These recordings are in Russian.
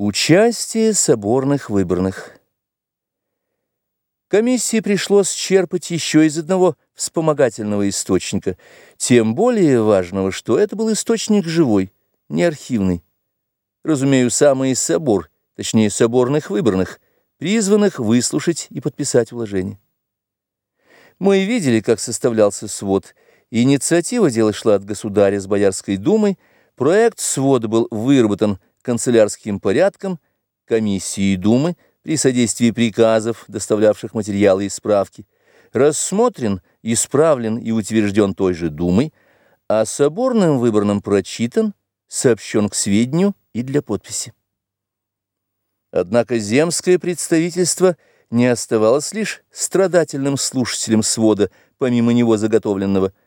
Участие соборных выборных. Комиссии пришлось черпать еще из одного вспомогательного источника, тем более важного, что это был источник живой, не архивный. Разумею, самый собор, точнее соборных выборных, призванных выслушать и подписать уложение. Мы видели, как составлялся свод. Инициатива дела шла от государя с Боярской думой, проект свода был выработан канцелярским порядком комиссии Думы при содействии приказов, доставлявших материалы и справки, рассмотрен, исправлен и утвержден той же Думой, а соборным выборным прочитан, сообщен к сведению и для подписи. Однако земское представительство не оставалось лишь страдательным слушателем свода, помимо него заготовленного –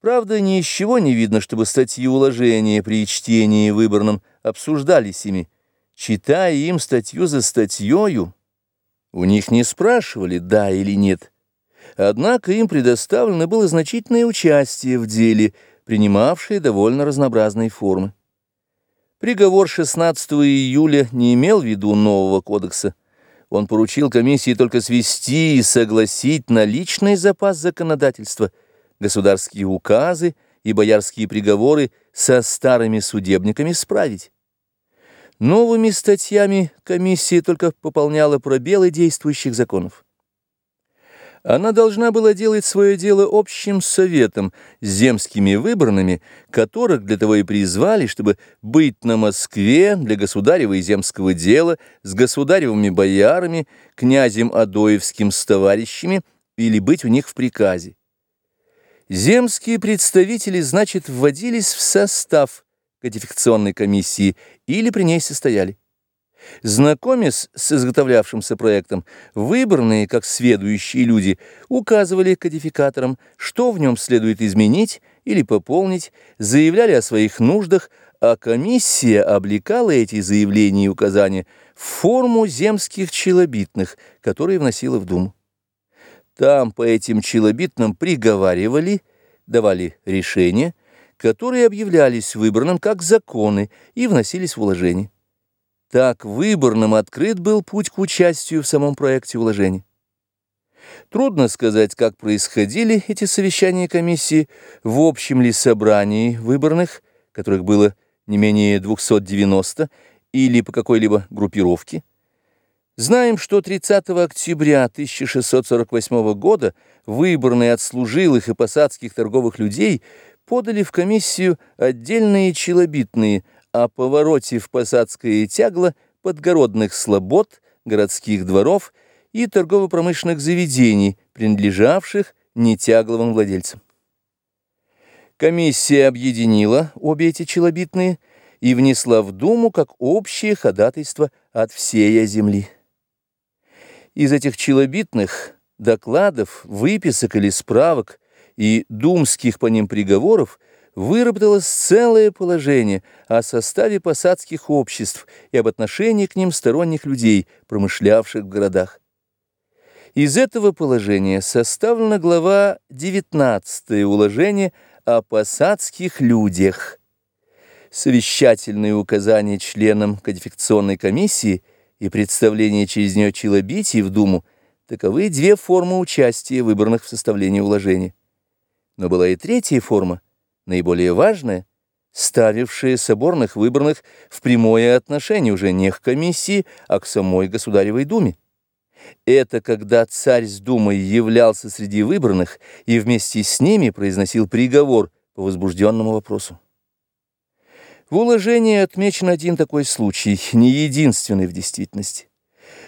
Правда, ни из чего не видно, чтобы статьи уложения при чтении выборном обсуждались ими. Читая им статью за статьёю, у них не спрашивали, да или нет. Однако им предоставлено было значительное участие в деле, принимавшее довольно разнообразные формы. Приговор 16 июля не имел в виду нового кодекса. Он поручил комиссии только свести и согласить наличный запас законодательства – государские указы и боярские приговоры со старыми судебниками справить. Новыми статьями комиссия только пополняла пробелы действующих законов. Она должна была делать свое дело общим советом, земскими выборными, которых для того и призвали, чтобы быть на Москве для государева и земского дела с государевыми боярами, князем Адоевским с товарищами или быть у них в приказе. Земские представители, значит, вводились в состав кодификационной комиссии или при ней состояли. Знакомясь с изготовлявшимся проектом, выбранные, как сведущие люди, указывали кодификаторам, что в нем следует изменить или пополнить, заявляли о своих нуждах, а комиссия облекала эти заявления и указания в форму земских челобитных, которые вносила в Думу. Там по этим челобитным приговаривали, давали решения, которые объявлялись выборным как законы и вносились в уложение. Так выборным открыт был путь к участию в самом проекте уложения. Трудно сказать, как происходили эти совещания комиссии, в общем ли собрании выборных, которых было не менее 290, или по какой-либо группировке, Знаем, что 30 октября 1648 года выборные от служилых и посадских торговых людей подали в комиссию отдельные челобитные о повороте в посадское тягло подгородных слобод, городских дворов и торгово-промышленных заведений, принадлежавших нетягловым владельцам. Комиссия объединила обе эти челобитные и внесла в Думу как общее ходатайство от всей земли. Из этих челобитных докладов, выписок или справок и думских по ним приговоров выработалось целое положение о составе посадских обществ и об отношении к ним сторонних людей, промышлявших в городах. Из этого положения составлена глава 19 уложение о посадских людях. Совещательные указания членам кодификационной комиссии – и представление через нее челобитий в Думу, таковы две формы участия выборных в составлении уложения. Но была и третья форма, наиболее важная, ставившая соборных выборных в прямое отношение уже не к комиссии, а к самой Государевой Думе. Это когда царь с Думой являлся среди выбранных и вместе с ними произносил приговор по возбужденному вопросу. В уложении отмечен один такой случай, не единственный в действительности.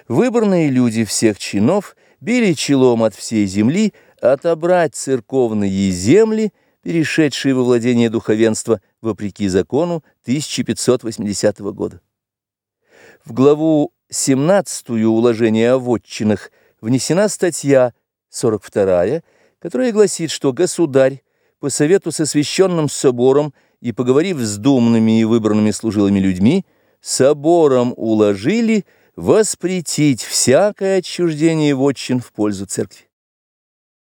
Выборные люди всех чинов били челом от всей земли отобрать церковные земли, перешедшие во владение духовенства вопреки закону 1580 года. В главу 17 уложения о вотчинах внесена статья 42, которая гласит, что государь по совету со священным собором и, поговорив с думными и выбранными служилыми людьми, собором уложили воспретить всякое отчуждение вотчин в пользу церкви.